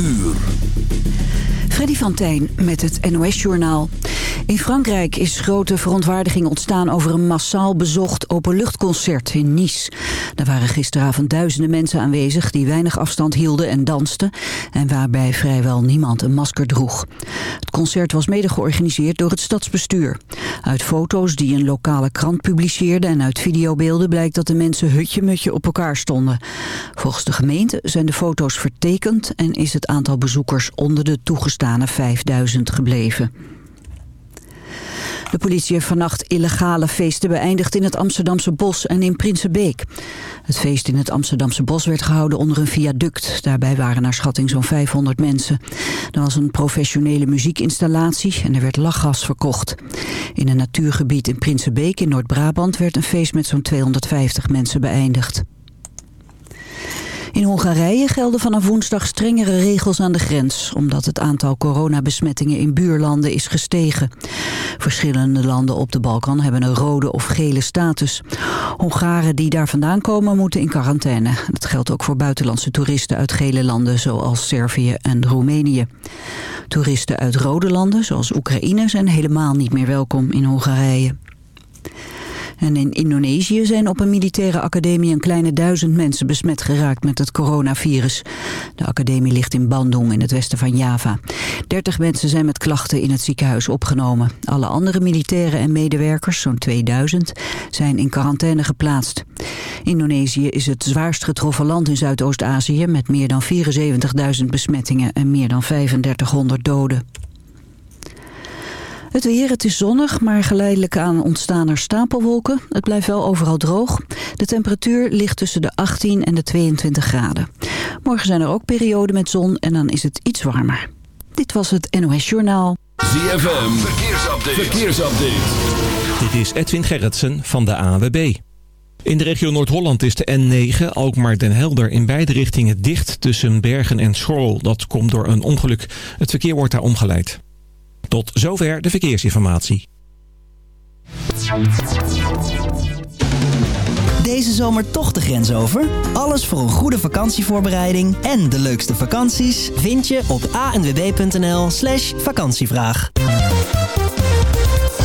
uur. Freddy van met het NOS-journaal. In Frankrijk is grote verontwaardiging ontstaan over een massaal bezocht openluchtconcert in Nice. Er waren gisteravond duizenden mensen aanwezig die weinig afstand hielden en dansten... en waarbij vrijwel niemand een masker droeg. Het concert was mede georganiseerd door het stadsbestuur. Uit foto's die een lokale krant publiceerde en uit videobeelden blijkt dat de mensen hutje-mutje op elkaar stonden. Volgens de gemeente zijn de foto's vertekend en is het aantal bezoekers onder de toegestane 5000 gebleven. De politie heeft vannacht illegale feesten beëindigd in het Amsterdamse Bos en in Prinsenbeek. Het feest in het Amsterdamse Bos werd gehouden onder een viaduct. Daarbij waren naar schatting zo'n 500 mensen. Er was een professionele muziekinstallatie en er werd lachgas verkocht. In een natuurgebied in Prinsenbeek in Noord-Brabant werd een feest met zo'n 250 mensen beëindigd. In Hongarije gelden vanaf woensdag strengere regels aan de grens... omdat het aantal coronabesmettingen in buurlanden is gestegen. Verschillende landen op de Balkan hebben een rode of gele status. Hongaren die daar vandaan komen moeten in quarantaine. Dat geldt ook voor buitenlandse toeristen uit gele landen... zoals Servië en Roemenië. Toeristen uit rode landen, zoals Oekraïne... zijn helemaal niet meer welkom in Hongarije. En in Indonesië zijn op een militaire academie een kleine duizend mensen besmet geraakt met het coronavirus. De academie ligt in Bandung in het westen van Java. Dertig mensen zijn met klachten in het ziekenhuis opgenomen. Alle andere militairen en medewerkers, zo'n 2000, zijn in quarantaine geplaatst. Indonesië is het zwaarst getroffen land in Zuidoost-Azië met meer dan 74.000 besmettingen en meer dan 3500 doden. Het weer, het is zonnig, maar geleidelijk aan ontstaan er stapelwolken. Het blijft wel overal droog. De temperatuur ligt tussen de 18 en de 22 graden. Morgen zijn er ook perioden met zon en dan is het iets warmer. Dit was het NOS Journaal. ZFM, verkeersupdate. verkeersupdate. Dit is Edwin Gerritsen van de AWB. In de regio Noord-Holland is de N9, Alkmaar Den Helder, in beide richtingen dicht tussen Bergen en Schorl. Dat komt door een ongeluk. Het verkeer wordt daar omgeleid. Tot zover de verkeersinformatie. Deze zomer toch de grens over? Alles voor een goede vakantievoorbereiding en de leukste vakanties vind je op anwb.nl slash vakantievraag.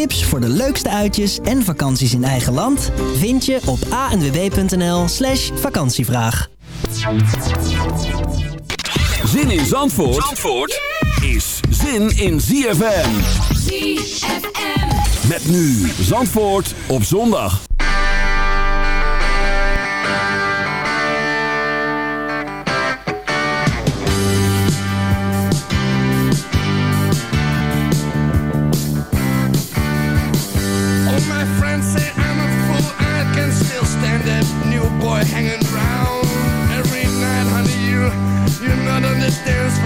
Tips voor de leukste uitjes en vakanties in eigen land vind je op anwb.nl slash vakantievraag. Zin in Zandvoort, Zandvoort is zin in ZFM. ZFM. Met nu Zandvoort op zondag. understands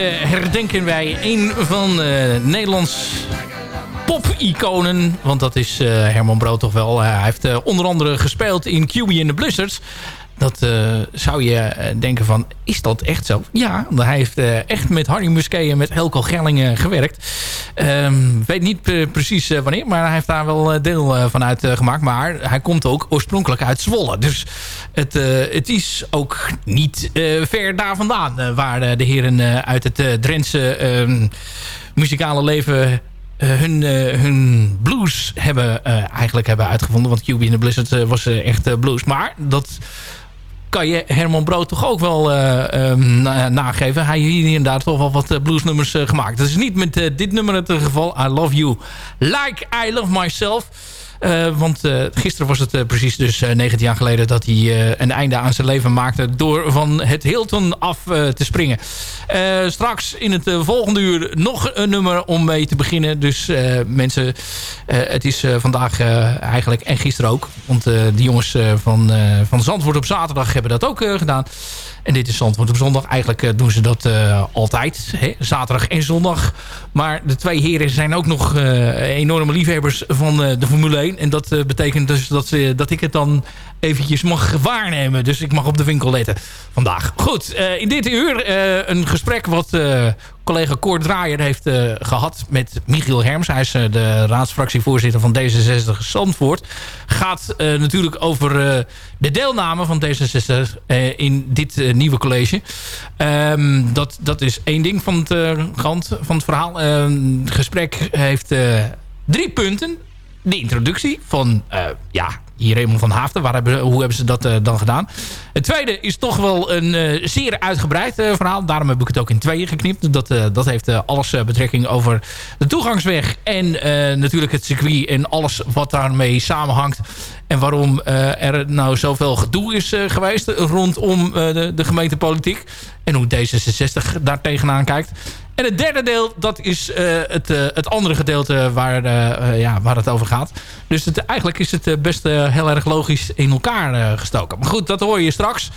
herdenken wij een van eh, Nederlands pop-iconen. Want dat is eh, Herman Brood toch wel. hij heeft eh, onder andere gespeeld in QB in the Blizzards. Dat eh, zou je eh, denken van, is dat echt zo? Ja, hij heeft eh, echt met Harry Musquet en met Helco Gellingen gewerkt. Ehm, weet niet precies wanneer, maar hij heeft daar wel deel van uitgemaakt. maar hij komt ook oorspronkelijk uit Zwolle. Dus het, het is ook niet ver daar vandaan... waar de heren uit het Drentse ehm, muzikale leven... hun, hun blues hebben, eigenlijk hebben uitgevonden. Want QB in the Blizzard was echt blues. Maar dat kan je Herman Brood toch ook wel eh, ehm, na- nageven. Hij heeft hier inderdaad toch wel wat eh, bluesnummers eh, gemaakt. Dat is niet met dit nummer het geval. I love you like I love myself. Eh, want eh, gisteren was het eh, precies dus eh, 19 jaar geleden... dat hij een einde aan zijn leven maakte... door van het Hilton af te springen. Straks in het volgende uur nog een nummer om mee te beginnen. Dus mensen, het is vandaag eigenlijk... en gisteren ook. Want die jongens van, van Zandvoort op zaterdag hebben dat ook gedaan. En dit is Zandvoort op zondag. Eigenlijk eh, doen ze dat eh, altijd. Hè? Zaterdag en zondag. Maar de twee heren zijn ook nog eh, enorme liefhebbers van de Formule 1. En dat betekent dus dat, ze, dat ik het dan eventjes mag waarnemen. Dus ik mag op de winkel letten vandaag. Goed, in dit uur een gesprek wat collega Koord Draaier heeft eh, gehad met Michiel Herms. Hij is eh, de raadsfractievoorzitter van D66 Zandvoort. Gaat eh, natuurlijk over de deelname van D66 eh, in dit nieuwe college. Ehm, dat, dat is één ding van het, van het verhaal. Ehm, het gesprek heeft drie punten. De introductie van, ja, hier Raymond van Haafden. Waar hebben, hoe hebben ze dat eh, dan gedaan? Het tweede is toch wel een eh, zeer uitgebreid eh, verhaal. Daarom heb ik het ook in tweeën geknipt. Dat, dat heeft alles betrekking over de toegangsweg. En natuurlijk het circuit en alles wat daarmee samenhangt. En waarom er nou zoveel gedoe is geweest rondom de, de gemeentepolitiek. En hoe D66 daar tegenaan kijkt. En het derde deel, dat is eh, het, eh, het andere gedeelte waar, eh, ja, waar het over gaat. Dus het, eigenlijk is het best heel erg logisch in elkaar gestoken. Maar goed, dat hoor je straks.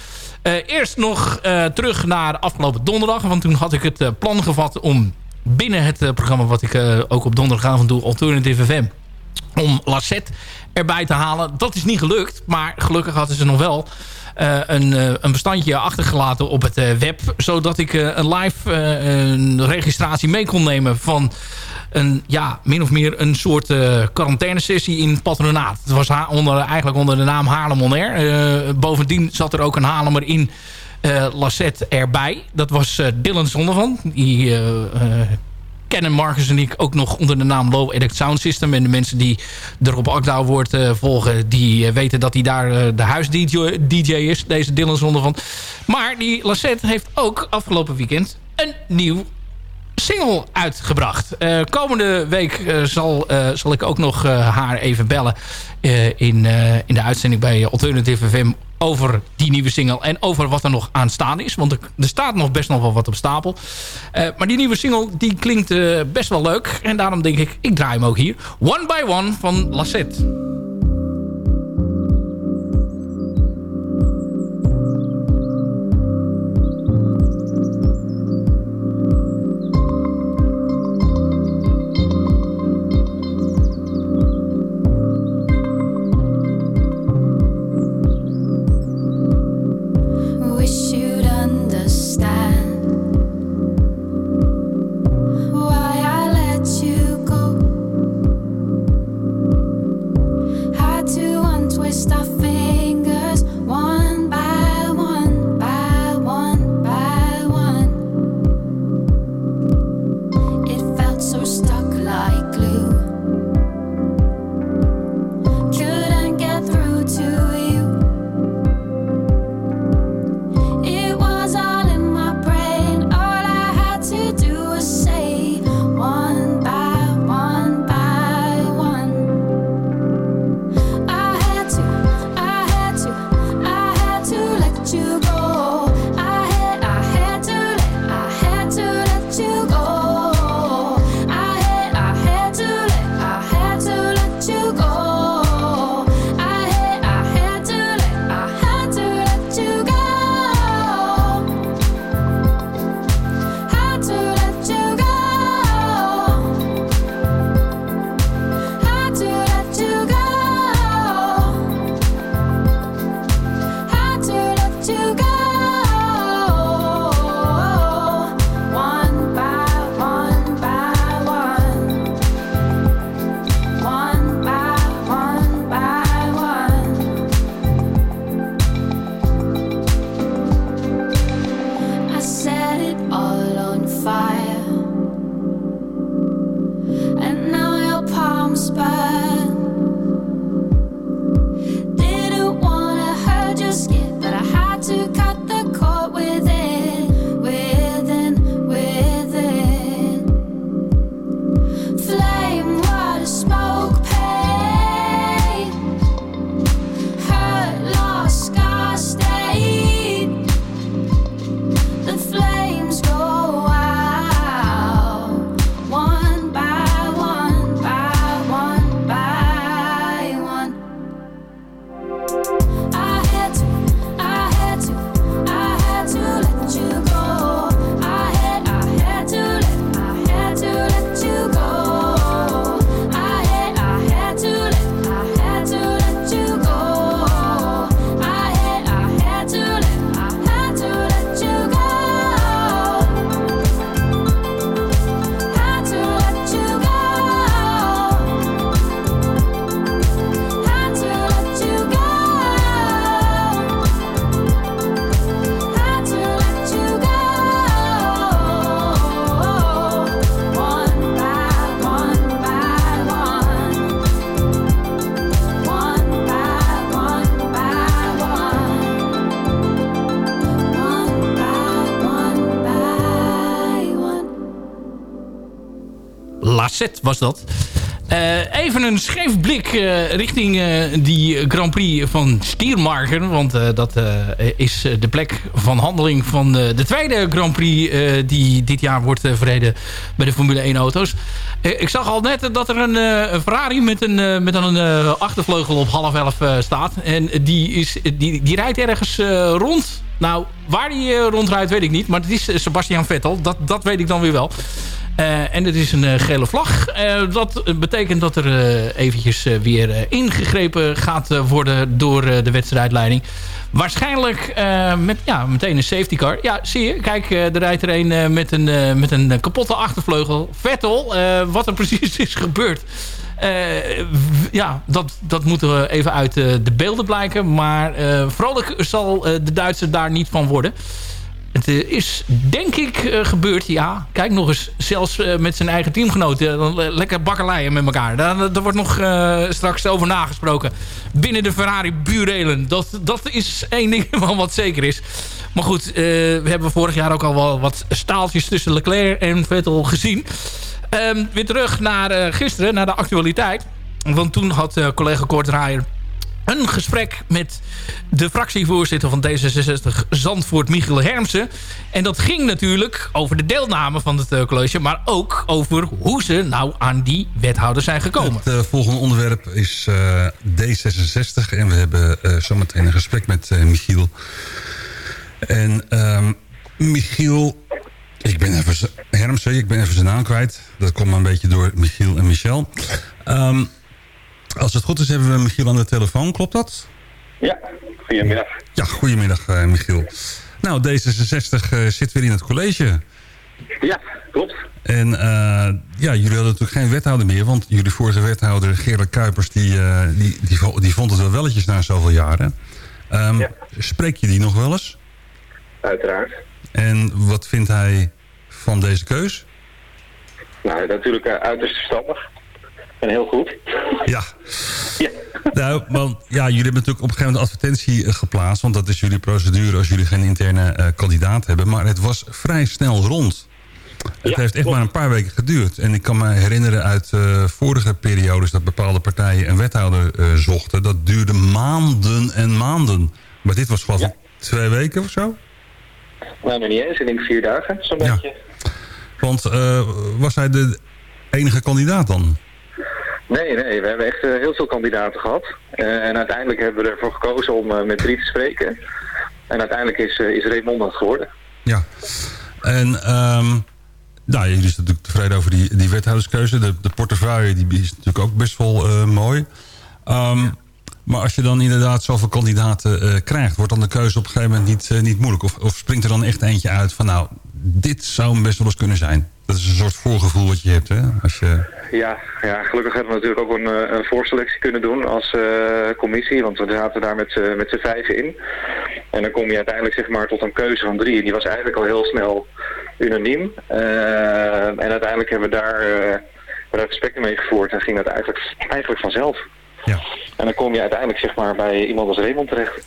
Eerst nog terug naar afgelopen donderdag. Want toen had ik het plan gevat om binnen het programma... wat ik ook op donderdagavond doe, Alternative FM... om Lassette erbij te halen. Dat is niet gelukt, maar gelukkig hadden ze nog wel... eh, een, eh, een bestandje achtergelaten op het eh, web. Zodat ik een live een registratie mee kon nemen van een, ja, min of meer een soort quarantainesessie in het patronaat. Het was onder, eigenlijk onder de naam Haarlem On Air. Bovendien zat er ook een Haarlemmer in eh Lassette erbij. Dat was Dylan Zondervan. Die kennen Marcus en ik ook nog onder de naam Low Edit Sound System. En de mensen die er op Akdouw wordt eh, volgen... die eh, weten dat hij daar eh, de huis-DJ DJ is. Deze Dylan Zondervan. Maar die Lassette heeft ook afgelopen weekend een nieuw single uitgebracht. Eh, komende week eh, zal, eh, zal ik ook nog haar even bellen... in, in de uitzending bij Alternative FM over die nieuwe single en over wat er nog aanstaan is. Want er, er staat nog best nog wel wat op stapel. maar die nieuwe single die klinkt best wel leuk. En daarom denk ik, ik draai hem ook hier. One by One van Lassette. Was dat. Uh, even een scheef blik uh, richting uh, die Grand Prix van Stiermarken. Want dat is de plek van handeling van de tweede Grand Prix... die dit jaar wordt verreden bij de Formule 1 auto's. ik zag al net dat er een, een Ferrari met een, met een achtervleugel op half elf staat. En die, is, die, die rijdt ergens rond. Nou, waar die rondrijdt weet ik niet. Maar het is Sebastian Vettel. Dat, dat weet ik dan weer wel. Uh, en het is een uh, gele vlag. Uh, dat betekent dat er eventjes weer ingegrepen gaat worden door de wedstrijdleiding. Waarschijnlijk met ja, meteen een safety car. Ja, zie je. Kijk, er rijdt er een met, een, met een kapotte achtervleugel. Vettel, wat er precies is gebeurd. ja, dat, dat moeten we even uit de beelden blijken. Maar vrolijk zal de Duitser daar niet van worden. Het eh, is denk ik eh, gebeurd, ja. Kijk nog eens, zelfs eh, met zijn eigen teamgenoten. lekker bakkeleien met elkaar. Daar, daar wordt nog straks over nagesproken. Binnen de Ferrari burelen. Dat, dat is één ding van wat zeker is. Maar goed, we hebben vorig jaar ook al wel wat staaltjes tussen Leclerc en Vettel gezien. Um, weer terug naar gisteren, naar de actualiteit. Want toen had collega Kortraaier een gesprek met de fractievoorzitter van D66 Zandvoort, Michiel Hermsen. En dat ging natuurlijk over de deelname van het college... maar ook over hoe ze nou aan die wethouder zijn gekomen. Het uh, volgende onderwerp is uh, D66 en we hebben uh, zometeen een gesprek met Michiel. En um, Michiel... Ik ben even... Hermsen, ik ben even zijn naam kwijt. Dat komt een beetje door Michiel en Michel. Um, als het goed is, hebben we Michiel aan de telefoon. Klopt dat? Ja, goedemiddag. Ja, goedemiddag uh, Michiel. Nou, D66 uh, zit weer in het college. Ja, klopt. En uh, ja, jullie hadden natuurlijk geen wethouder meer... want jullie vorige wethouder, Gerard Kuipers... die, die, die, die, vond het wel welletjes na zoveel jaren. Um, ja. Spreek je die nog wel eens? Uiteraard. En wat vindt hij van deze keus? Nou, natuurlijk uiterst verstandig. En heel goed. Ja. ja. Nou, want ja, jullie hebben natuurlijk op een gegeven moment advertentie uh, geplaatst. Want dat is jullie procedure als jullie geen interne uh, kandidaat hebben. Maar het was vrij snel rond. Het ja, heeft echt klopt. maar een paar weken geduurd. En ik kan me herinneren uit uh, vorige periodes... dat bepaalde partijen een wethouder zochten. Dat duurde maanden en maanden. Maar dit was geloof ik twee weken of zo? Nou, nog niet eens. Ik denk vier dagen, zo'n beetje. Want was hij de enige kandidaat dan? Nee, nee, we hebben echt uh, heel veel kandidaten gehad. Uh, en uiteindelijk hebben we ervoor gekozen om uh, met drie te spreken. En uiteindelijk is, is Raymond dat geworden. Ja, en um, nou, jullie zijn natuurlijk tevreden over die, die wethouderskeuze. De, de portefeuille die is natuurlijk ook best wel mooi. Um, maar als je dan inderdaad zoveel kandidaten krijgt... wordt dan de keuze op een gegeven moment niet, niet moeilijk? Of, of springt er dan echt eentje uit van nou, dit zou best wel eens kunnen zijn? Dat is een soort voorgevoel wat je hebt, hè? Als je... Ja, ja, gelukkig hebben we natuurlijk ook een, een voorselectie kunnen doen als uh, commissie. Want we zaten daar met, uh, met z'n vijven in. En dan kom je uiteindelijk zeg maar tot een keuze van drie. En die was eigenlijk al heel snel unaniem. Uh, en uiteindelijk hebben we daar, daar gesprekken mee gevoerd. En ging dat eigenlijk, eigenlijk vanzelf. Ja. En dan kom je uiteindelijk zeg maar bij iemand als Raymond terecht.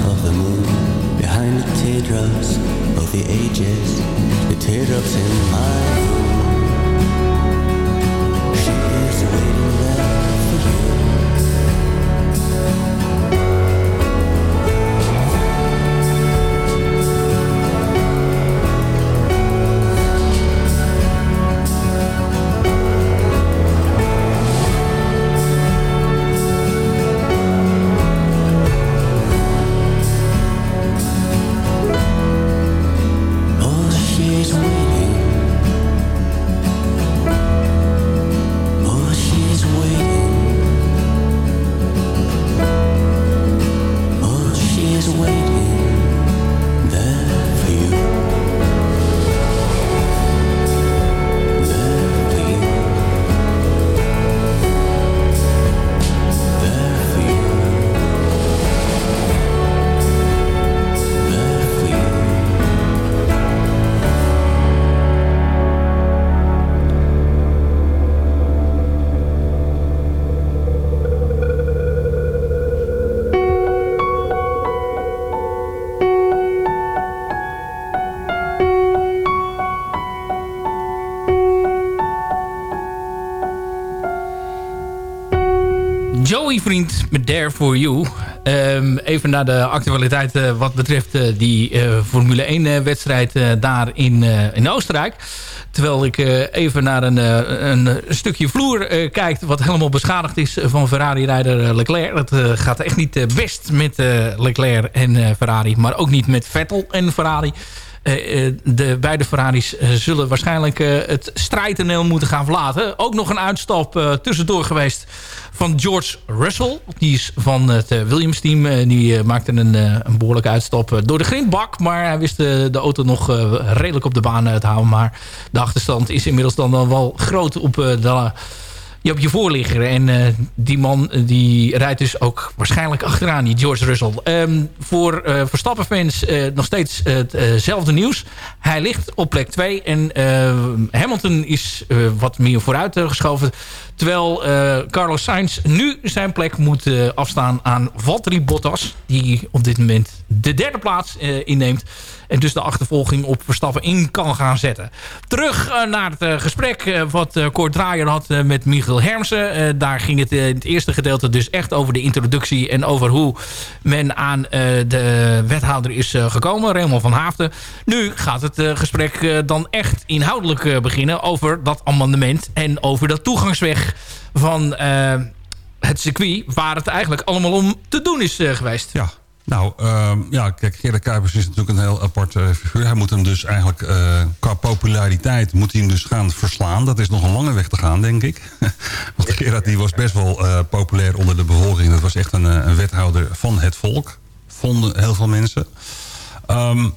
of the moon. Behind the teardrops of the ages, the teardrops in my met Dare For You. Ehm, even naar de actualiteit eh, wat betreft eh, die eh, Formule 1 wedstrijd daar in, in Oostenrijk. Terwijl ik even naar een, een stukje vloer kijk wat helemaal beschadigd is van Ferrari-rijder Leclerc. Het gaat echt niet best met Leclerc en Ferrari, maar ook niet met Vettel en Ferrari. De beide Ferraris zullen waarschijnlijk het strijdtoneel moeten gaan verlaten. Ook nog een uitstap tussendoor geweest van George Russell. Die is van het Williams team. die maakte een, een behoorlijke uitstap door de grindbak. Maar hij wist de auto nog redelijk op de baan te houden. Maar de achterstand is inmiddels dan, wel groot op je op je voorligger. En die man die rijdt dus ook waarschijnlijk achteraan, die George Russell. Um, voor uh, nog steeds hetzelfde nieuws. Hij ligt op plek 2 en Hamilton is wat meer vooruit geschoven. Terwijl Carlos Sainz nu zijn plek moet afstaan aan Valtteri Bottas. Die op dit moment de derde plaats inneemt. En dus de achtervolging op Verstappen in kan gaan zetten. Terug naar het gesprek wat Kort Draaier had met Michiel Hermsen. daar ging het in het eerste gedeelte dus echt over de introductie... en over hoe men aan de wethouder is gekomen, Raymond van Haafden. Nu gaat het gesprek dan echt inhoudelijk beginnen... over dat amendement en over dat toegangsweg van het circuit... waar het eigenlijk allemaal om te doen is geweest. Ja. Nou, uh, ja, kijk, Gerrit Kuipers is natuurlijk een heel apart uh, figuur. Hij moet hem dus eigenlijk, qua populariteit, moet hij hem dus gaan verslaan. Dat is nog een lange weg te gaan, denk ik. Want Gerrit die was best wel populair onder de bevolking. Dat was echt een, wethouder van het volk, vonden heel veel mensen. Um,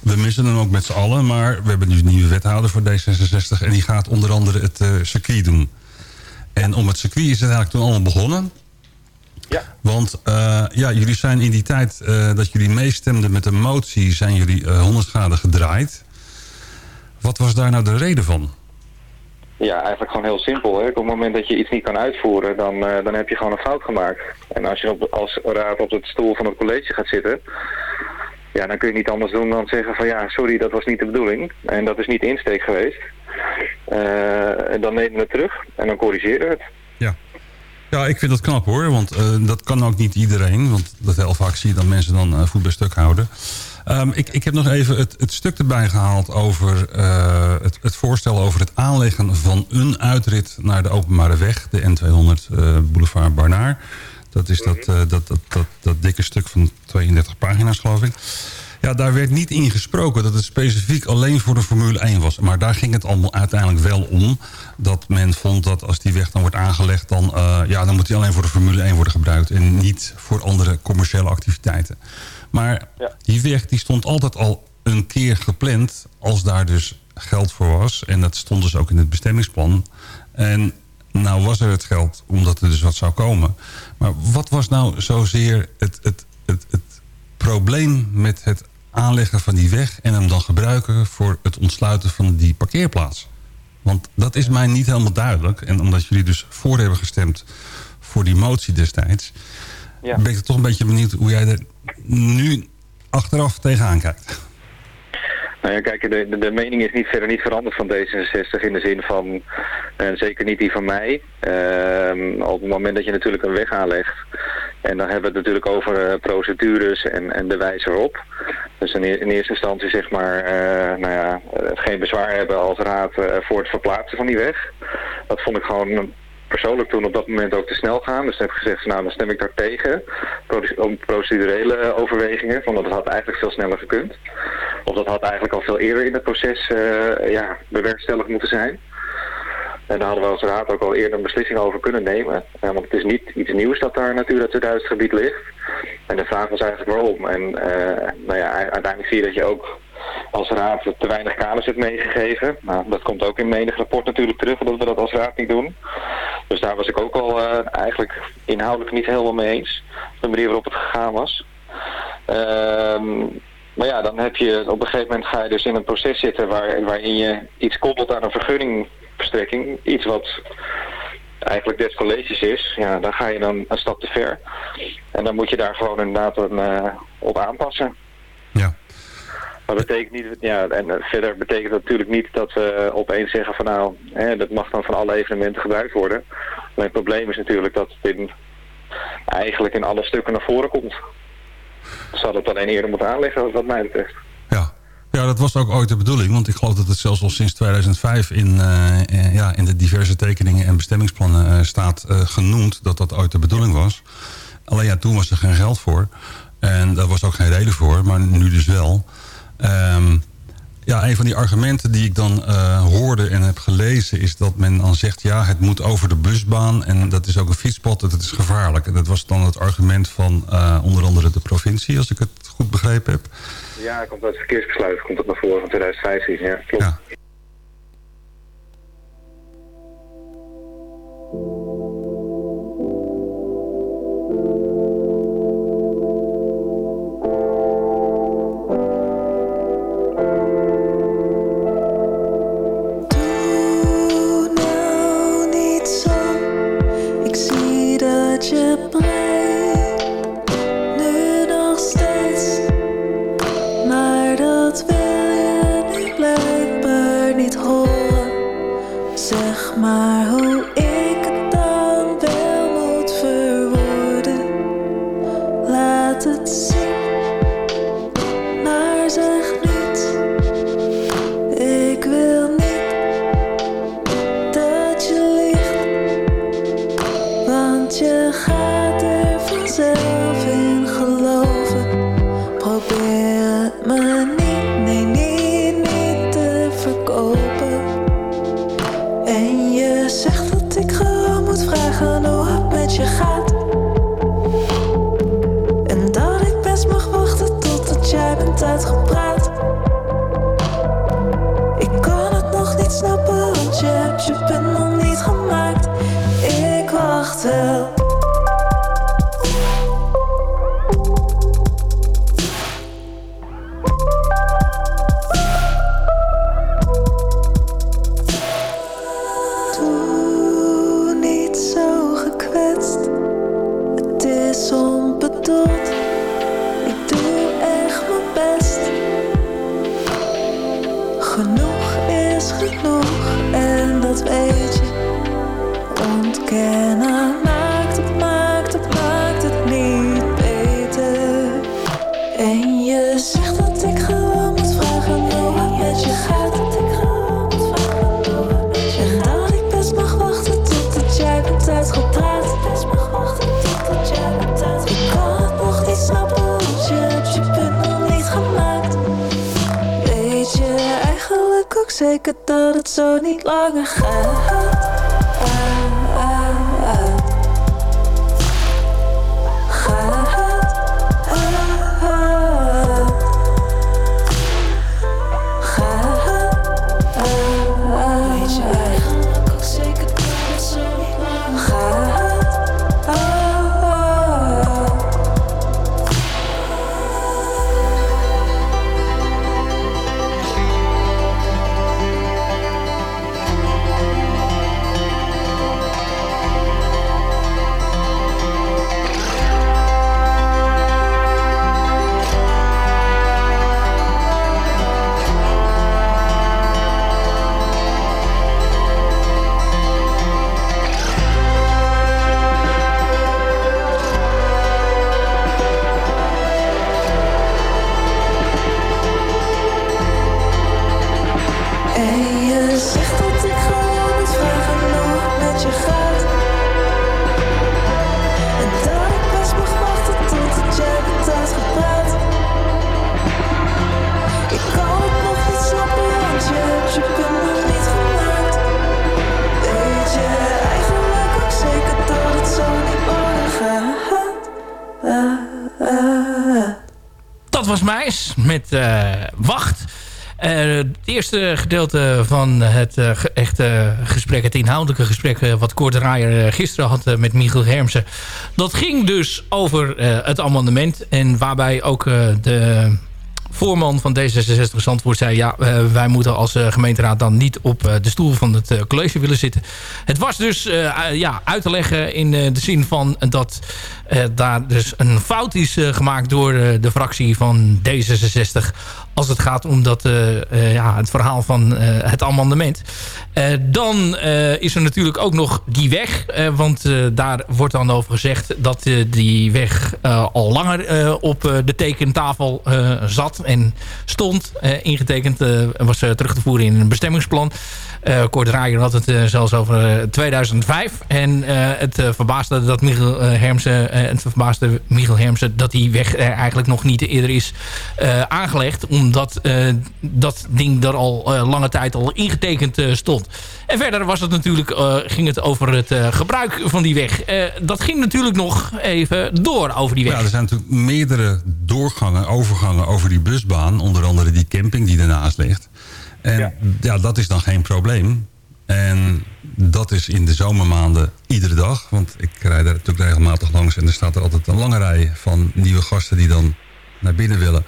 we missen hem ook met z'n allen, maar we hebben nu een nieuwe wethouder voor D66... en die gaat onder andere het circuit doen. En om het circuit is het eigenlijk toen allemaal begonnen... Ja. Want uh, ja, jullie zijn in die tijd uh, dat jullie meestemden met de motie... zijn jullie uh, 100 graden gedraaid. Wat was daar nou de reden van? Ja, eigenlijk gewoon heel simpel. Hè. Op het moment dat je iets niet kan uitvoeren, dan, dan heb je gewoon een fout gemaakt. En als je op, als raad op het stoel van het college gaat zitten... Ja, dan kun je niet anders doen dan zeggen van ja, sorry, dat was niet de bedoeling. En dat is niet de insteek geweest. En dan nemen we het terug en dan corrigeren we het. Ja. Ja, ik vind dat knap hoor, want uh, dat kan ook niet iedereen. Want dat heel vaak zie je dat mensen dan uh, voet bij stuk houden. Um, ik, ik heb nog even het, het stuk erbij gehaald over uh, het, het, voorstel over het aanleggen van een uitrit naar de openbare weg. De N200 Boulevard Barnaar. Dat is dat, dat, dat, dat, dat dikke stuk van 32 pagina's geloof ik. Ja, daar werd niet in gesproken dat het specifiek alleen voor de Formule 1 was. Maar daar ging het allemaal uiteindelijk wel om. Dat men vond dat als die weg dan wordt aangelegd... dan, uh, ja, dan moet die alleen voor de Formule 1 worden gebruikt... en niet voor andere commerciële activiteiten. Maar ja. die weg die stond altijd al een keer gepland... als daar dus geld voor was. En dat stond dus ook in het bestemmingsplan. En nou was er het geld, omdat er dus wat zou komen. Maar wat was nou zozeer het, het, het, het probleem met het aanleggen van die weg... en hem dan gebruiken voor het ontsluiten van die parkeerplaats? Want dat is mij niet helemaal duidelijk. En omdat jullie dus voor hebben gestemd voor die motie destijds... Ja. ben ik toch een beetje benieuwd hoe jij er nu achteraf tegenaan kijkt. Nou ja, kijk, de, de, mening is niet verder niet veranderd van D66 in de zin van, en zeker niet die van mij. Uh, op het moment dat je natuurlijk een weg aanlegt, en dan hebben we het natuurlijk over uh, procedures en, en de wijze erop. Dus in, eerste instantie zeg maar, uh, nou ja, geen bezwaar hebben als raad voor het verplaatsen van die weg. Dat vond ik gewoon persoonlijk toen op dat moment ook te snel gaan. Dus heb gezegd, nou dan stem ik daar tegen. Om procedurele overwegingen, want dat had eigenlijk veel sneller gekund. Of dat had eigenlijk al veel eerder in het proces uh, ja, bewerkstelligd moeten zijn. En daar hadden we als raad ook al eerder een beslissing over kunnen nemen. Uh, want het is niet iets nieuws dat daar natuurlijk 2000 gebied ligt. En de vraag was eigenlijk waarom. En nou ja, uiteindelijk zie je dat je ook als raad te weinig kaders hebt meegegeven. Nou, dat komt ook in menig rapport natuurlijk terug, dat we dat als raad niet doen. Dus daar was ik ook al uh, eigenlijk inhoudelijk niet helemaal mee eens. De manier waarop het gegaan was. Ehm maar ja, dan heb je op een gegeven moment ga je dus in een proces zitten waar, waarin je iets koppelt aan een vergunningverstrekking. Iets wat eigenlijk des is. Ja, dan ga je dan een stap te ver. En dan moet je daar gewoon inderdaad een, uh, op aanpassen. Maar betekent niet, ja, en verder betekent dat natuurlijk niet dat we opeens zeggen van nou, hè, dat mag dan van alle evenementen gebruikt worden. Alleen het probleem is natuurlijk dat het in eigenlijk in alle stukken naar voren komt. Ze hadden het alleen eerder moeten aanleggen, wat mij betreft. Ja. ja, dat was ook ooit de bedoeling. Want ik geloof dat het zelfs al sinds 2005 in, eh, eh, ja, in de diverse tekeningen en bestemmingsplannen eh, staat eh, genoemd. Dat dat ooit de bedoeling was. Alleen ja, toen was er geen geld voor. En daar was ook geen reden voor, maar nu dus wel. Ehm, ja, een van die argumenten die ik dan eh, hoorde en heb gelezen... is dat men dan zegt, ja, het moet over de busbaan... en dat is ook een fietspad, dat is gevaarlijk. En dat was dan het argument van eh, onder andere de provincie... als ik het goed begrepen heb. Ja, komt uit het verkeersbesluit, komt het naar voren van 2015. Ja, klopt. Ja. Zie dat dat het zo niet langer gaat? Met eh, Wacht. Eh, het eerste gedeelte van het eh, echte gesprek, het inhoudelijke gesprek... wat Kort gisteren had met Michiel Hermsen... dat ging dus over het amendement. En waarbij ook de voorman van D66 Zandvoort zei... ja, eh, wij moeten als eh, gemeenteraad dan niet op eh, de stoel van het college willen zitten. Het was dus ja, uit te leggen in de zin van dat daar dus een fout is gemaakt... door de fractie van D66 als het gaat om dat, ja, het verhaal van het amendement. Dan is er natuurlijk ook nog die weg. want daar wordt dan over gezegd dat die weg al langer op de tekentafel zat en stond. eh, ingetekend eh, was eh, terug te voeren in een bestemmingsplan. Uh, had het eh, zelfs over eh, 2005. En eh, het eh, verbaasde dat Michiel Hermsen, het verbaasde Michiel Hermsen dat die weg eigenlijk nog niet eerder is aangelegd. Omdat dat ding er al lange tijd al ingetekend stond. En verder was het natuurlijk, ging het over het gebruik van die weg. Dat ging natuurlijk nog even door over die weg. Ja, er zijn natuurlijk meerdere doorgangen, overgangen over die busbaan. Onder andere die camping die ernaast ligt. En ja. dat is dan geen probleem. En dat is in de zomermaanden iedere dag. Want ik rijd daar natuurlijk regelmatig langs. En er staat er altijd een lange rij van nieuwe gasten die dan naar binnen willen.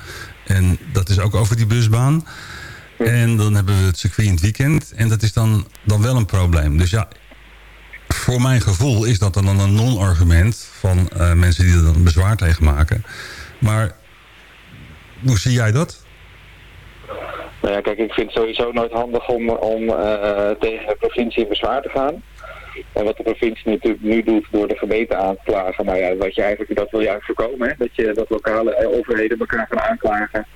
En dat is ook over die busbaan. En dan hebben we het circuit in het weekend. En dat is dan, dan wel een probleem. Dus ja, voor mijn gevoel is dat dan een non-argument... van eh, mensen die er dan bezwaar tegen maken. Maar hoe zie jij dat? Nou ja, kijk, ik vind het sowieso nooit handig om, om eh, tegen de provincie in bezwaar te gaan. En wat de provincie natuurlijk nu doet door de gemeente aan te klagen, nou ja, wat je eigenlijk, dat wil je eigenlijk voorkomen, hè? Dat, je, dat lokale eh, overheden elkaar gaan aanklagen.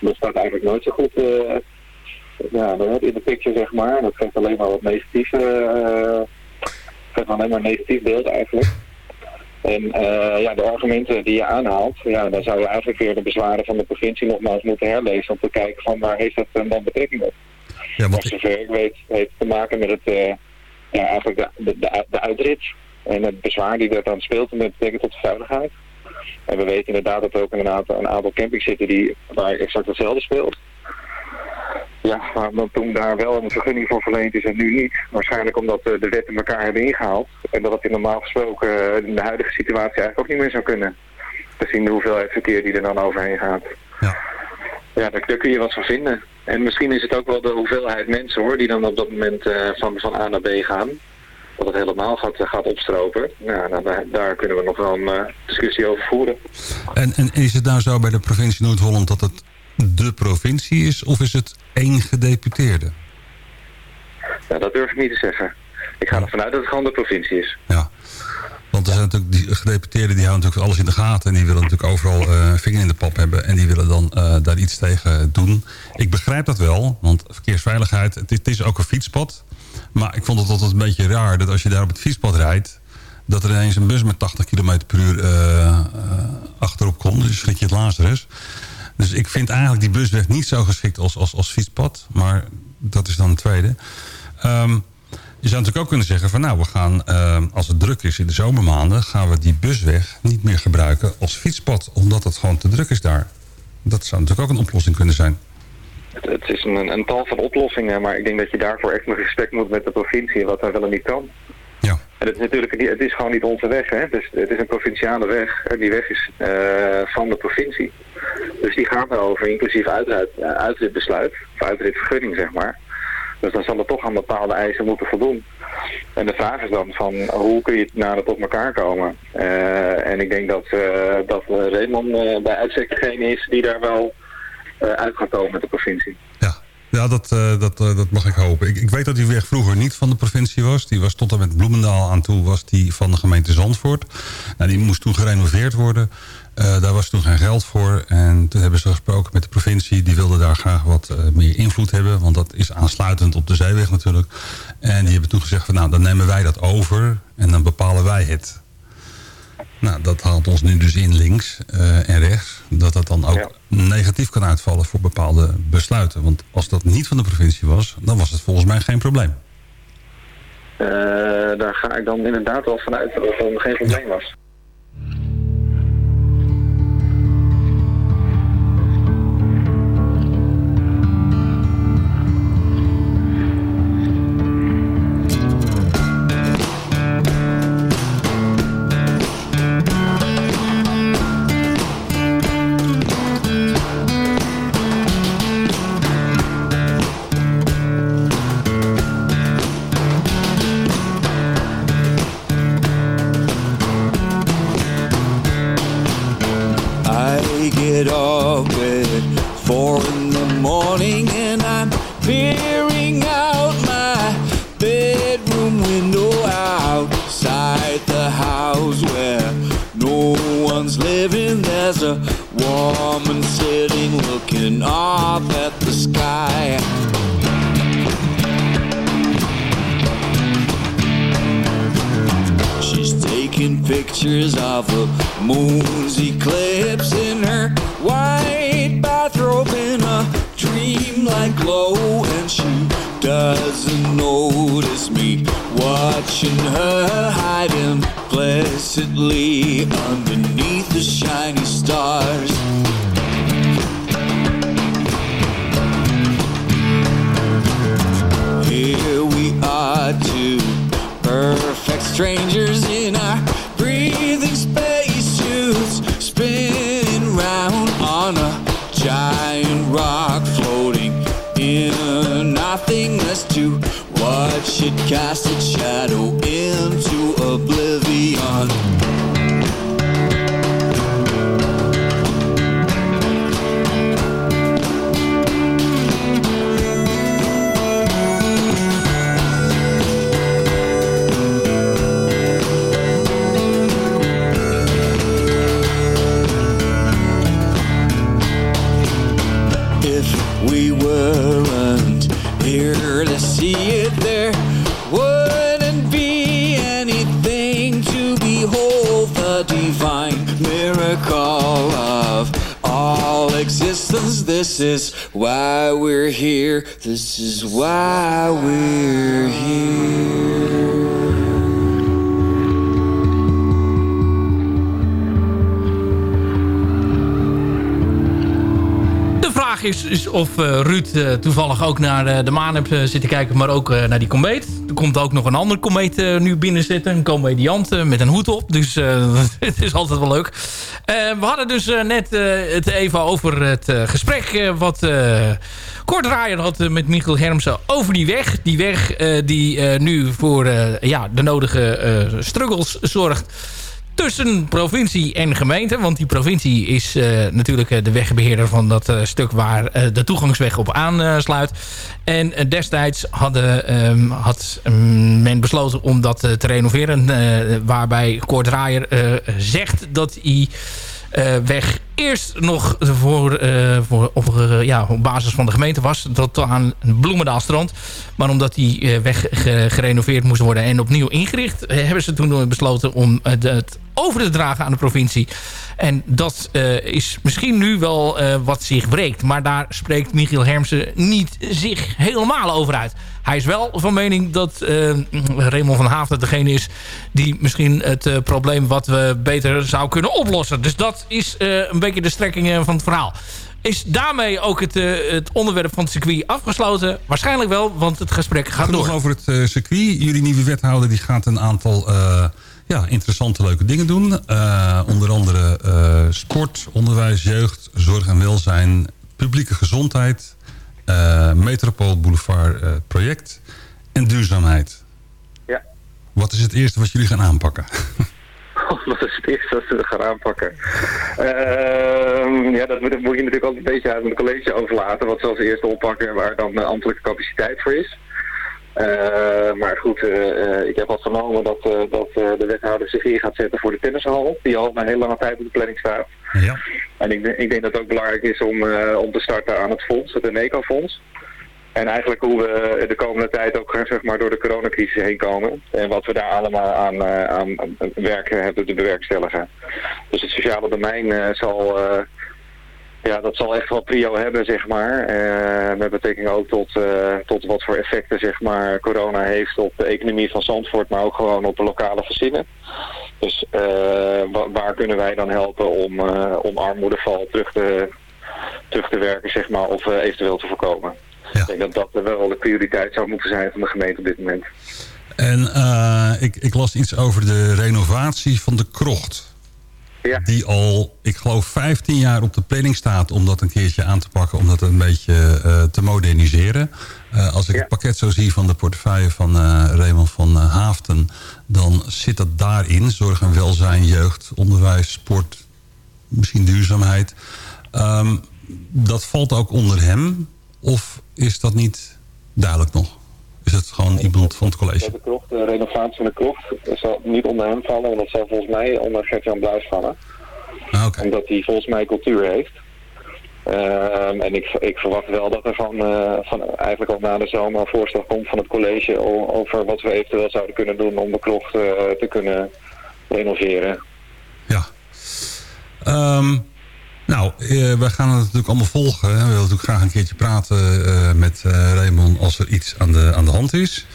Dat staat eigenlijk nooit zo goed eh, ja, in de picture, zeg maar. Dat geeft alleen maar wat negatieve, uh, geeft alleen maar een negatief beeld eigenlijk. En uh, ja, de argumenten die je aanhaalt, ja, dan zou je eigenlijk weer de bezwaren van de provincie nogmaals moeten herlezen om te kijken van waar heeft dat dan betrekking op. Ja, want zover ik weet, heeft het te maken met het, uh, ja, eigenlijk de, de, de, de, uitrit en het bezwaar die er dan speelt met betrekking tot de veiligheid. En we weten inderdaad dat er ook een aantal, een aantal campings zitten die, waar exact hetzelfde speelt. Ja, maar toen daar wel een vergunning voor verleend is en nu niet. Waarschijnlijk omdat de wetten elkaar hebben ingehaald. En dat het normaal gesproken in de huidige situatie eigenlijk ook niet meer zou kunnen. Gezien de hoeveelheid verkeer die er dan overheen gaat. Ja, ja daar, daar kun je wat van vinden. En misschien is het ook wel de hoeveelheid mensen hoor, die dan op dat moment uh, van, van A naar B gaan. Dat het helemaal gaat, gaat opstropen. Ja, nou, daar, daar, kunnen we nog wel een uh, discussie over voeren. En, en is het nou zo bij de provincie Noord-Holland dat het de provincie is of is het één gedeputeerde? Ja, dat durf ik niet te zeggen. Ik ga ervan uit dat het gewoon de provincie is. Ja, want er zijn natuurlijk die gedeputeerden die houden natuurlijk alles in de gaten... en die willen natuurlijk overal uh, vinger in de pap hebben... en die willen dan uh, daar iets tegen doen. Ik begrijp dat wel, want verkeersveiligheid... het is, het is ook een fietspad. Maar ik vond het altijd een beetje raar dat als je daar op het fietspad rijdt... dat er ineens een bus met 80 km per uur uh, achterop komt. Dus schrik je het Lazarus. Dus ik vind eigenlijk die busweg niet zo geschikt als, als, als fietspad. Maar dat is dan een tweede. Um, je zou natuurlijk ook kunnen zeggen van nou, we gaan, uh, als het druk is in de zomermaanden... gaan we die busweg niet meer gebruiken als fietspad. Omdat het gewoon te druk is daar. Dat zou natuurlijk ook een oplossing kunnen zijn. Het, het is een, een, tal van oplossingen, maar ik denk dat je daarvoor echt nog respect moet met de provincie... wat daar wel en niet kan. Ja. En het is natuurlijk het is gewoon niet onze weg. Hè? Dus het is een provinciale weg. En die weg is uh, van de provincie. Dus die gaat erover, inclusief uitrit, uitritbesluit. Of uitritvergunning, zeg maar. Dus dan zal het toch aan bepaalde eisen moeten voldoen. En de vraag is dan van hoe kun je nader tot elkaar komen. Uh, en ik denk dat, uh, dat Raymond bij uitstek degene is die daar wel uit gaat komen met de provincie. Ja. Dat, uh, dat, uh, dat mag ik hopen. Ik, ik weet dat die weg vroeger niet van de provincie was. Die was tot en met Bloemendaal aan toe was die van de gemeente Zandvoort. Nou, die moest toen gerenoveerd worden. Uh, daar was toen geen geld voor. En toen hebben ze gesproken met de provincie. Die wilde daar graag wat meer invloed hebben. Want dat is aansluitend op de zeeweg natuurlijk. En die hebben toen gezegd van nou, dan nemen wij dat over. En dan bepalen wij het. Nou, dat haalt ons nu dus in links uh, en rechts. Dat dat dan ook ja. negatief kan uitvallen voor bepaalde besluiten. Want als dat niet van de provincie was, dan was het volgens mij geen probleem. Uh, daar ga ik dan inderdaad wel vanuit dat het geen probleem was. Doesn't notice me watching her hiding placidly underneath the shiny stars. Here we are, two perfect strangers it cast its shadow This is why we're here. This is why we're here. Is, of eh, Ruud eh, toevallig ook naar eh, de maan eh, zitten kijken... maar ook naar die komeet. Er komt ook nog een ander komeet nu binnen zitten. Een comediant eh, met een hoed op. Dus het is altijd wel leuk. We hadden dus net het even over het gesprek... wat Kort Draaier had met Michiel Hermsen over die weg. Die weg die nu voor ja, de nodige struggles zorgt tussen provincie en gemeente. Want die provincie is eh, natuurlijk eh, de wegbeheerder van dat eh, stuk waar de toegangsweg op aansluit. En destijds hadden, ehm, had mm, men besloten om dat te renoveren. waarbij Kort Draaier zegt dat hij weg eerst nog voor, eh, voor, op, eh, ja, op basis van de gemeente was. Tot aan Bloemendaalstrand. Maar omdat die eh, weg ge- gerenoveerd moest worden en opnieuw ingericht... eh, hebben ze toen besloten om eh, het over te dragen aan de provincie. En dat eh, is misschien nu wel eh, wat zich breekt. Maar daar spreekt Michiel Hermsen niet zich helemaal over uit. Hij is wel van mening dat eh Raymond van Haafden degene is... die misschien het probleem wat we beter zou kunnen oplossen. Dus dat is een beetje de strekking van het verhaal. Is daarmee ook het, het onderwerp van het circuit afgesloten? Waarschijnlijk wel, want het gesprek gaat Genoeg door. over het circuit. Jullie nieuwe wethouder die gaat een aantal ja, interessante leuke dingen doen. Eh, onder andere eh, sport, onderwijs, jeugd, zorg en welzijn, publieke gezondheid, eh Metropool Boulevard project en duurzaamheid. Ja. Wat is het eerste wat jullie gaan aanpakken? Wat is het eerste dat we gaan aanpakken? Ehm, ja, dat moet, je natuurlijk altijd een beetje aan het college overlaten. Wat ze als eerste oppakken en waar dan de ambtelijke capaciteit voor is. Eh, maar goed, eh, eh, ik heb al vernomen dat, eh, dat de wethouder zich hier gaat zetten voor de tennishal. Die al een hele lange tijd op de planning staat. Ja. En ik, denk- ik denk dat het ook belangrijk is om, om te starten aan het fonds, het Eneco-fonds. En eigenlijk hoe we de komende tijd ook zeg maar, door de coronacrisis heen komen. En wat we daar allemaal aan, aan, werken hebben te bewerkstelligen. Dus het sociale domein zal, ja, dat zal echt wel prio hebben, zeg maar. Eh, met betrekking ook tot, eh, tot wat voor effecten zeg maar, corona heeft op de economie van Zandvoort, maar ook gewoon op de lokale gezinnen. Dus eh, wa- waar kunnen wij dan helpen om, om armoedeval terug te, terug te werken, zeg maar, of eventueel te voorkomen. Ik denk dat dat wel de prioriteit zou moeten zijn van de gemeente op dit moment. En ik, ik las iets over de renovatie van de krocht. Ja. Die al, ik geloof, 15 jaar op de planning staat om dat een keertje aan te pakken. Om dat een beetje eh, te moderniseren. Eh, als ik het pakket zo zie van de portefeuille van eh, Raymond van Haafden. Dan zit dat daarin. Zorg en welzijn, jeugd, onderwijs, sport, misschien duurzaamheid. Ehm, dat valt ook onder hem? Of is dat niet duidelijk nog? Is het gewoon iemand van het college? De, krocht, de renovatie van de krocht zal niet onder hem vallen, want dat zal volgens mij onder Gert-Jan Bluis vallen. Ah, oké. Omdat hij volgens mij cultuur heeft. Ehm, en ik, ik verwacht wel dat er van, eh, van eigenlijk al na de zomer een voorstel komt van het college over wat we eventueel zouden kunnen doen om de krocht eh, te kunnen renoveren. Ehm, nou, eh, wij gaan het natuurlijk allemaal volgen. We willen natuurlijk graag een keertje praten eh, met eh, Raymond als er iets aan de, aan de hand is.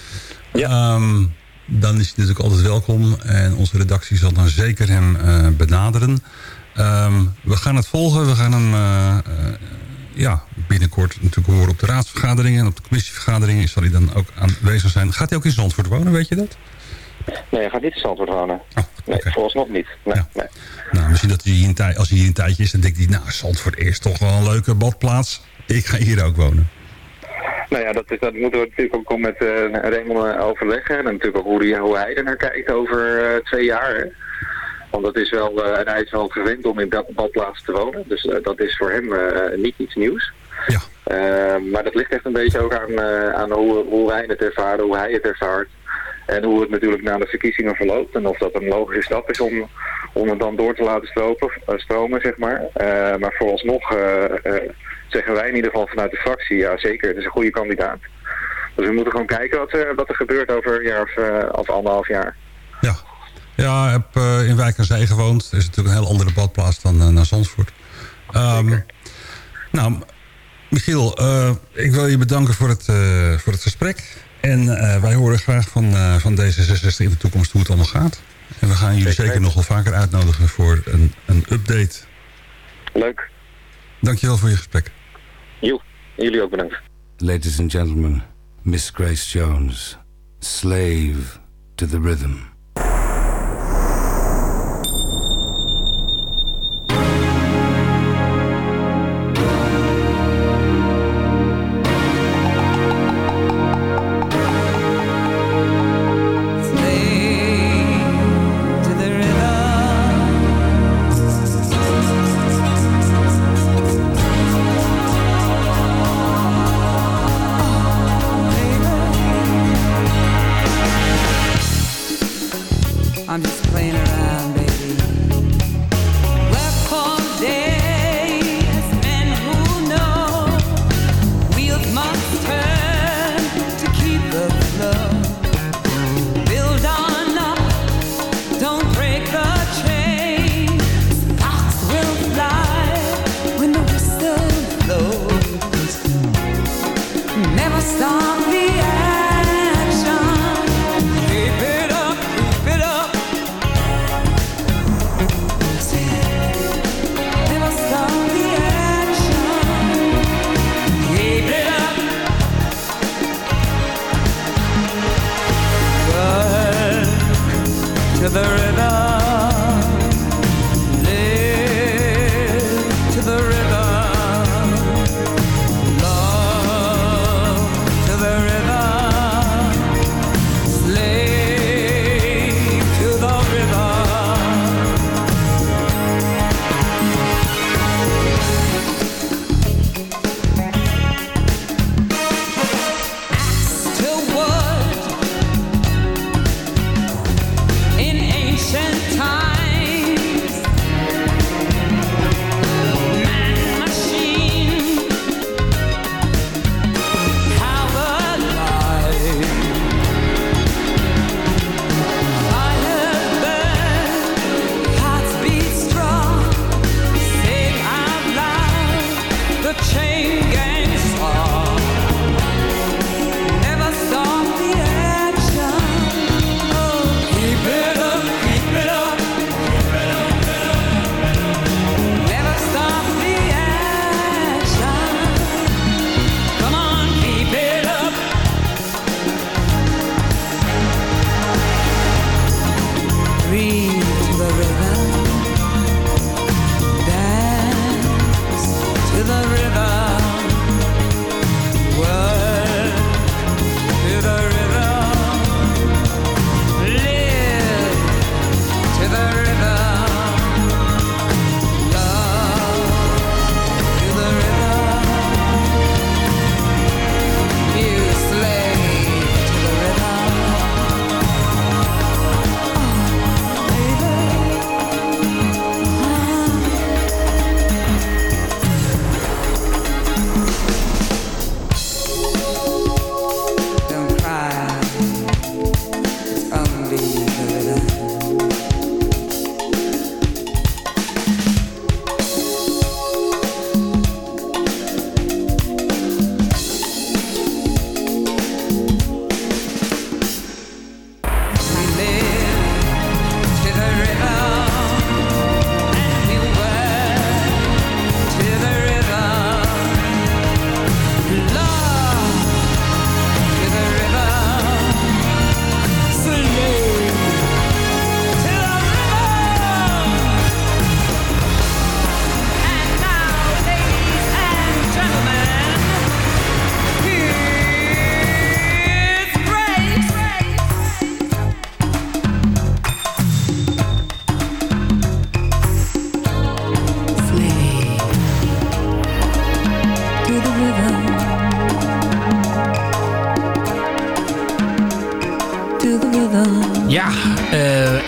Ehm, dan is hij natuurlijk altijd welkom. En onze redactie zal dan zeker hem benaderen. Ehm, we gaan het volgen. We gaan hem ja, binnenkort natuurlijk horen op de raadsvergaderingen. En op de commissievergaderingen zal hij dan ook aanwezig zijn. Gaat hij ook in Zandvoort wonen, weet je dat? Nee, hij gaat niet in Zandvoort wonen. Nee, vooralsnog niet. Nee, nee. Nou, misschien dat hij hier een als hij hier een tijdje is, dan denkt hij... nou, Zandvoort is toch wel een leuke badplaats. Ik ga hier ook wonen. Nou ja, dat, is, dat moeten we natuurlijk ook met Raymond eh, overleggen. En natuurlijk ook hoe, die, hoe hij er naar kijkt over eh, twee jaar. hè. Want dat is wel, en hij is wel gewend om in dat badplaats te wonen. Dus dat is voor hem niet iets nieuws. Ja. maar dat ligt echt een beetje ook aan, aan hoe, hoe wij het ervaren, hoe hij het ervaart. En hoe het natuurlijk na de verkiezingen verloopt. En of dat een logische stap is om, om het dan door te laten stropen, eh, stromen, zeg maar. Eh, maar vooralsnog eh, zeggen wij in ieder geval vanuit de fractie, ja zeker, het is een goede kandidaat. Dus we moeten gewoon kijken wat, er- wat er gebeurt over een jaar of, of anderhalf jaar. Ja, ik heb in Wijk aan Zee gewoond. Dat is natuurlijk een heel andere badplaats dan naar Zandvoort. Ehm, nou, Michiel, ik wil je bedanken voor het, voor het gesprek. En eh, wij horen graag van, eh, van D66 in de toekomst hoe het allemaal gaat. En we gaan jullie zeker nog wel vaker uitnodigen voor een, een update. Leuk. Dankjewel voor je gesprek. Jo, jullie ook bedankt. Ladies and gentlemen, Miss Grace Jones, slave to the rhythm.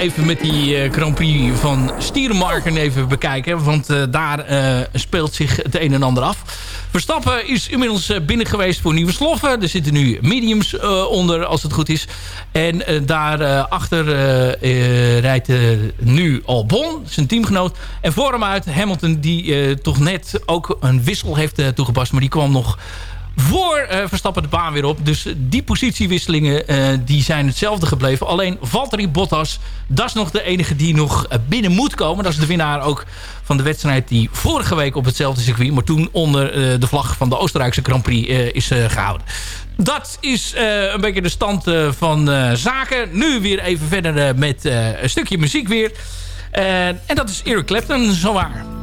Even met die eh, Grand Prix van Stierenmarken even bekijken. Want eh, daar eh, speelt zich het een en ander af. Verstappen is inmiddels binnen geweest voor nieuwe sloffen. Er zitten nu mediums onder, als het goed is. En eh, daarachter rijdt eh, nu Albon, zijn teamgenoot. En voor hem uit Hamilton, die toch net ook een wissel heeft toegepast. Maar die kwam nog voor eh, Verstappen de baan weer op. Dus die positiewisselingen eh, die zijn hetzelfde gebleven. Alleen Valtteri Bottas, dat is nog de enige die nog eh, binnen moet komen. Dat is de winnaar ook van de wedstrijd die vorige week op hetzelfde circuit... maar toen onder de vlag van de Oostenrijkse Grand Prix is eh, gehouden. Dat is een beetje de stand van zaken. Nu weer even verder met een stukje muziek weer. En dat is Eric Clapton, zowaar.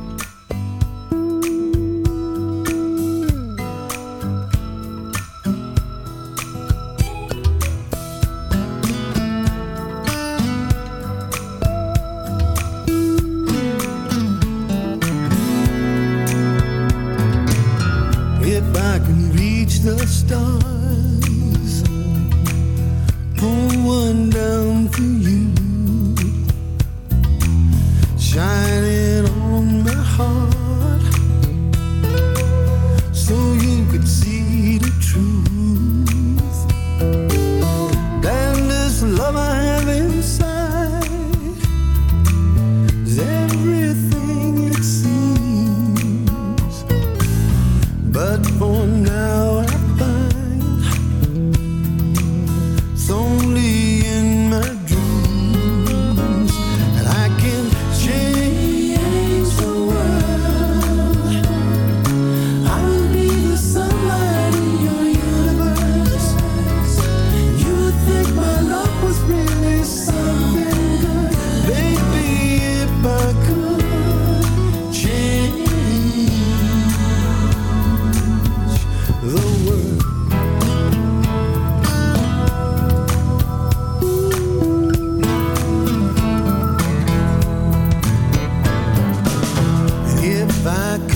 If I could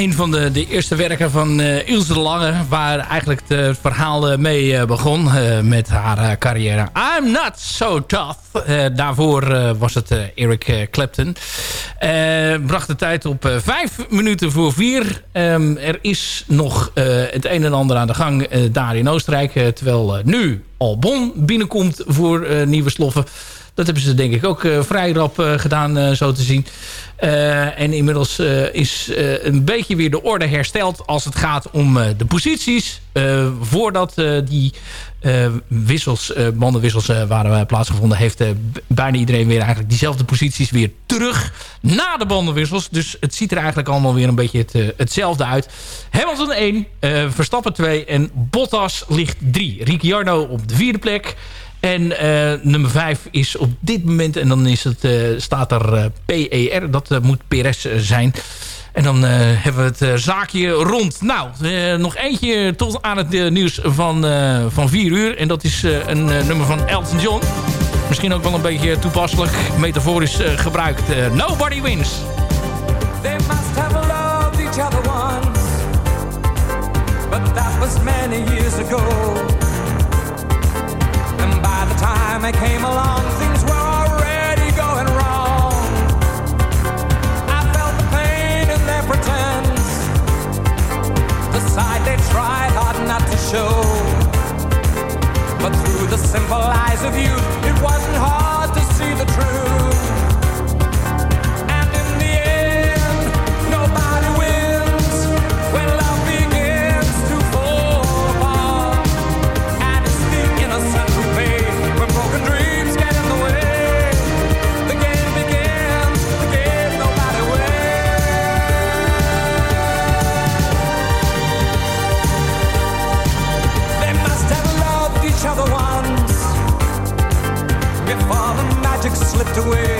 een van de, de eerste werken van uh, Ilse de Lange... waar eigenlijk het verhaal mee uh, begon met haar carrière. I'm not so tough. daarvoor was het Eric Clapton. bracht de tijd op vijf minuten voor vier. Um, er is nog het een en ander aan de gang daar in Oostenrijk. terwijl nu Albon binnenkomt voor Nieuwe Sloffen... Dat hebben ze denk ik ook uh, vrij rap uh, gedaan, uh, zo te zien. en inmiddels is een beetje weer de orde hersteld als het gaat om de posities. voordat die wissels, bandenwissels waren plaatsgevonden... heeft bijna iedereen weer eigenlijk diezelfde posities weer terug na de bandenwissels. Dus het ziet er eigenlijk allemaal weer een beetje het, hetzelfde uit. Hamilton 1, Verstappen 2 en Bottas ligt 3. Ricciardo op de vierde plek... En uh, nummer 5 is op dit moment, en dan is het, uh, staat er uh, PER, dat moet PRS zijn. En dan hebben we het zaakje rond. Nou, nog eentje tot aan het nieuws van, van 4 uur. En dat is een nummer van Elton John. Misschien ook wel een beetje toepasselijk, metaforisch gebruikt. Nobody wins. Came along, things were already going wrong. I felt the pain in their pretense, the side they tried hard not to show. But through the simple eyes of youth, away.